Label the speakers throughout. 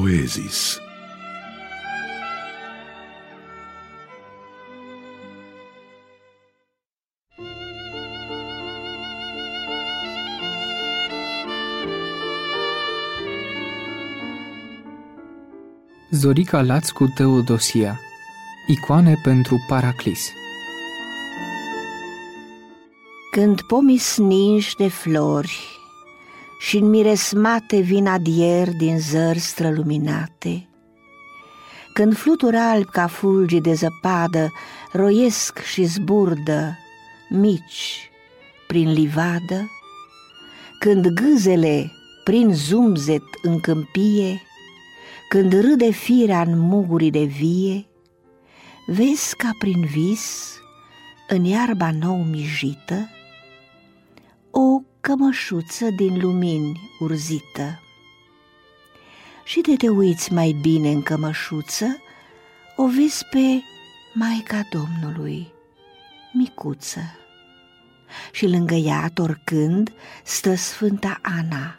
Speaker 1: poezis.
Speaker 2: Zorica Laț cu Teodosia Icoane pentru Paraclis
Speaker 3: Când pomii sninși de flori și în miresmate vin adier din zări străluminate, Când fluturi albi ca fulgi de zăpadă roiesc și zburdă, mici, prin livadă, Când gâzele prin zumzet în câmpie, când râde firea în muguri de vie, Vezi ca prin vis, în iarba nou mijită, O cămășuță din lumini urzită. Și de te uiți mai bine în cămășuță, O vezi pe Maica Domnului, micuță. Și lângă ea, oricând, stă Sfânta Ana.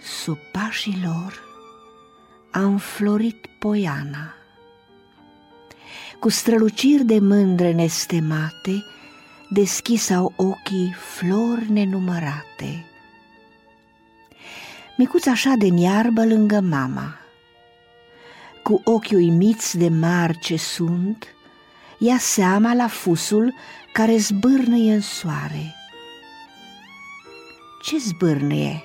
Speaker 3: Sub pașii lor, a înflorit poiana. Cu străluciri de mândre nestemate, deschisau ochii flori nenumărate. Micuța așa de iarbă lângă mama, cu ochii uimiți de mari ce sunt, ia seama la fusul care zbârnăie în soare. Ce zbârnăie?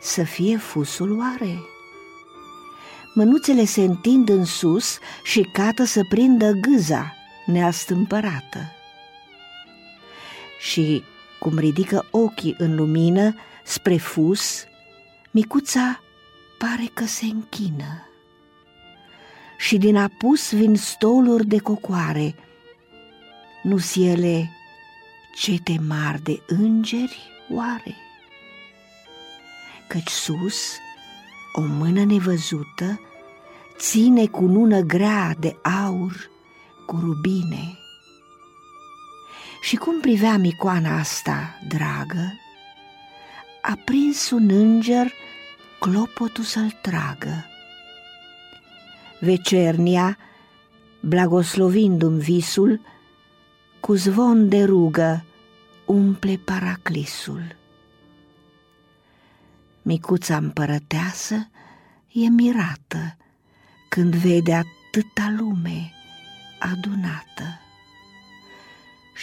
Speaker 3: Să fie fusul oare? mânuțele se întind în sus și cată să prindă gâza neastâmpărată. Și cum ridică ochii în lumină spre fus, micuța pare că se închină. Și din apus vin stoluri de cocoare, nu-s ele cete mari de îngeri oare? Căci sus, o mână nevăzută ține cu nună grea de aur cu rubine. Și cum privea micoana asta, dragă, a prins un înger clopotul să-l tragă. Vecernia, blagoslovindu-mi visul, cu zvon de rugă umple paraclisul. Micuța împărăteasă e mirată când vede atâta lume adunată.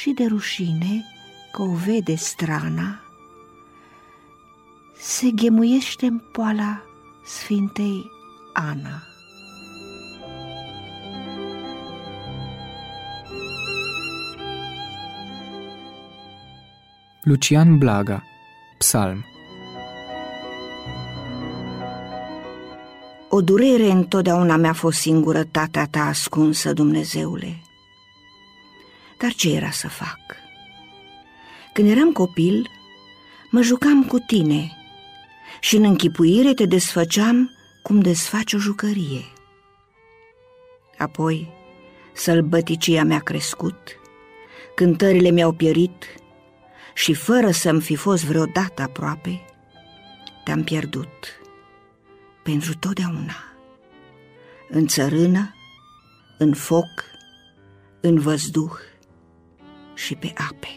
Speaker 3: Și de rușine că o vede strana, se ghemuiește în poala Sfintei Ana.
Speaker 2: Lucian Blaga Psalm
Speaker 3: O durere întotdeauna mi-a fost singurătatea ta ascunsă, Dumnezeule. Dar ce era să fac? Când eram copil, mă jucam cu tine și în închipuire te desfăceam cum desfaci o jucărie. Apoi, sălbăticia mi-a crescut, cântările mi-au pierit și fără să-mi fi fost vreodată aproape, te-am pierdut pentru totdeauna. În țărână, în foc, în văzduh și pe ape.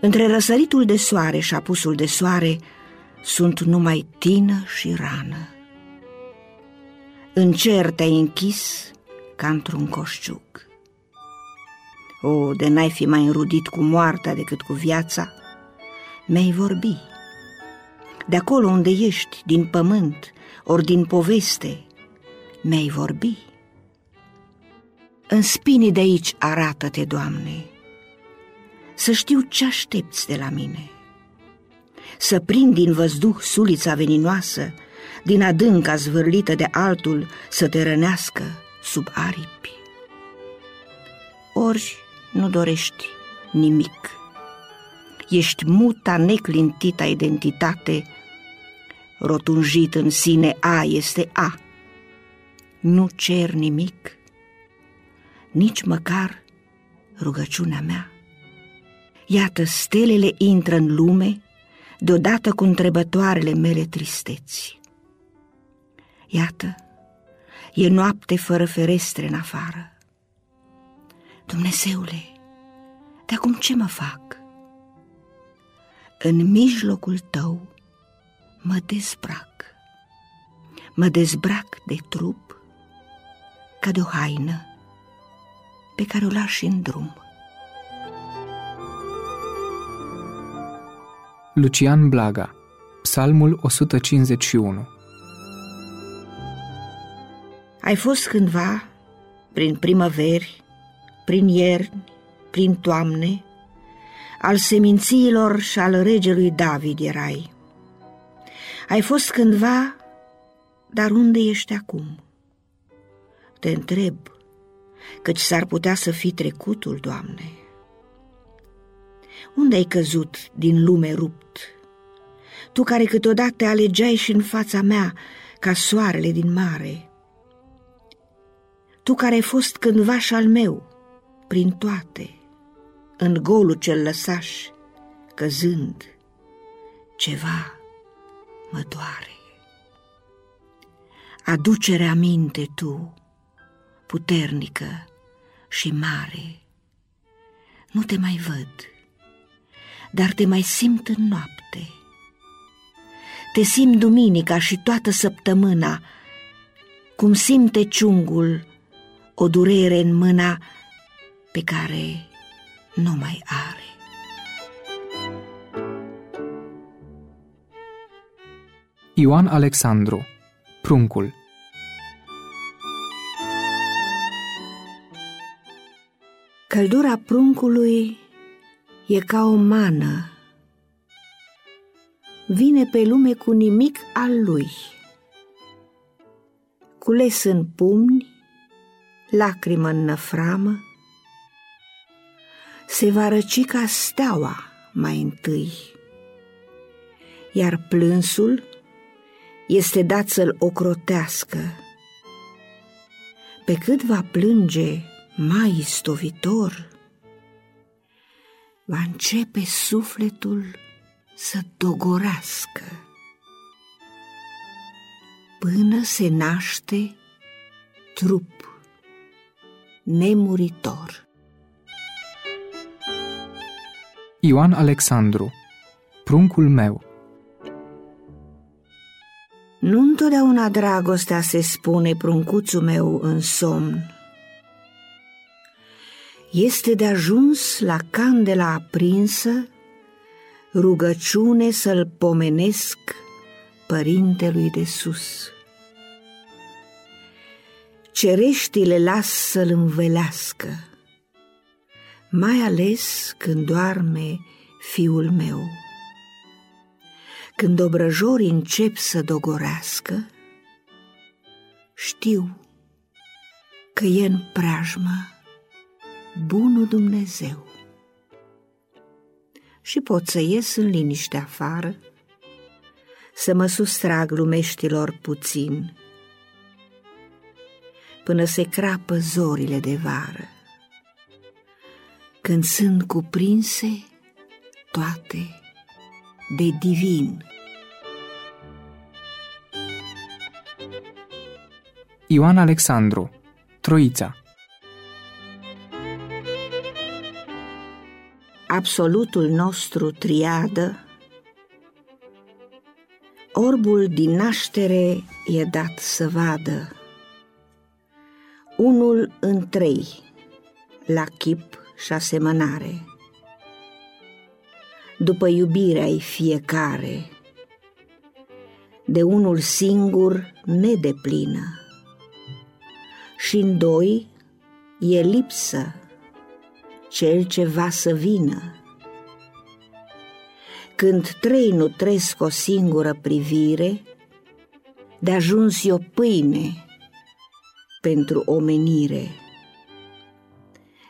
Speaker 3: Între răsăritul de soare și apusul de soare sunt numai tină și rană. În cer te-ai închis ca într-un coșciuc. O, de n-ai fi mai înrudit cu moartea decât cu viața, mi-ai vorbit de acolo unde ești, din pământ, ori din poveste, mi-ai vorbi. În spinii de aici arată-te, Doamne, să știu ce aștepți de la mine. Să prind din văzduh sulița veninoasă, din adânca zvârlită de altul să te rănească sub aripi. Ori nu dorești nimic. Ești muta neclintita identitate rotunjit în sine A este A. Nu cer nimic, nici măcar rugăciunea mea. Iată, stelele intră în lume, deodată cu întrebătoarele mele tristeți. Iată, e noapte fără ferestre în afară. Dumnezeule, de acum ce mă fac? În mijlocul tău mă dezbrac. Mă dezbrac de trup ca de o haină pe care o lași în drum.
Speaker 2: Lucian Blaga Psalmul 151
Speaker 3: Ai fost cândva, prin primăveri, prin ierni, prin toamne, al semințiilor și al regelui David erai. Ai fost cândva, dar unde ești acum? Te întreb, căci s-ar putea să fi trecutul, Doamne. Unde ai căzut din lume rupt? Tu care câteodată alegeai și în fața mea ca soarele din mare. Tu care ai fost cândvaș și al meu, prin toate, în golul cel lăsaș, căzând, ceva mă doare. Aducere aminte tu, puternică și mare, nu te mai văd, dar te mai simt în noapte. Te simt duminica și toată săptămâna, cum simte ciungul o durere în mâna pe care nu mai are.
Speaker 2: Ioan Alexandru Pruncul
Speaker 3: Căldura pruncului e ca o mană. Vine pe lume cu nimic al lui. Cules în pumni, lacrimă în năframă, se va răci ca steaua mai întâi, iar plânsul este dat să-l ocrotească. Pe cât va plânge mai istovitor, va începe sufletul să dogorească. Până se naște trup nemuritor.
Speaker 2: Ioan Alexandru Pruncul meu
Speaker 3: Nu întotdeauna dragostea se spune pruncuțul meu în somn. Este de ajuns la candela aprinsă rugăciune să-l pomenesc părintelui de sus. Cereștile las să-l învelească, mai ales când doarme fiul meu. Când obrăjorii încep să dogorească, știu că e în preajmă bunul Dumnezeu. Și pot să ies în liniște afară, să mă sustrag lumeștilor puțin, până se crapă zorile de vară, când sunt cuprinse toate de divin.
Speaker 2: Ioan Alexandru Troița
Speaker 3: absolutul nostru triadă, orbul din naștere e dat să vadă. Unul în trei, la chip și asemănare. După iubirea-i fiecare, de unul singur nedeplină, și în doi e lipsă cel ce va să vină. Când trei nu trăiesc o singură privire, de ajuns o pâine pentru omenire.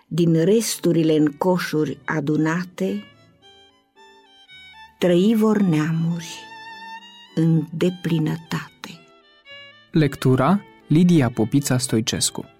Speaker 3: Din resturile în coșuri adunate, trăi vor neamuri în deplinătate.
Speaker 2: Lectura Lidia Popița Stoicescu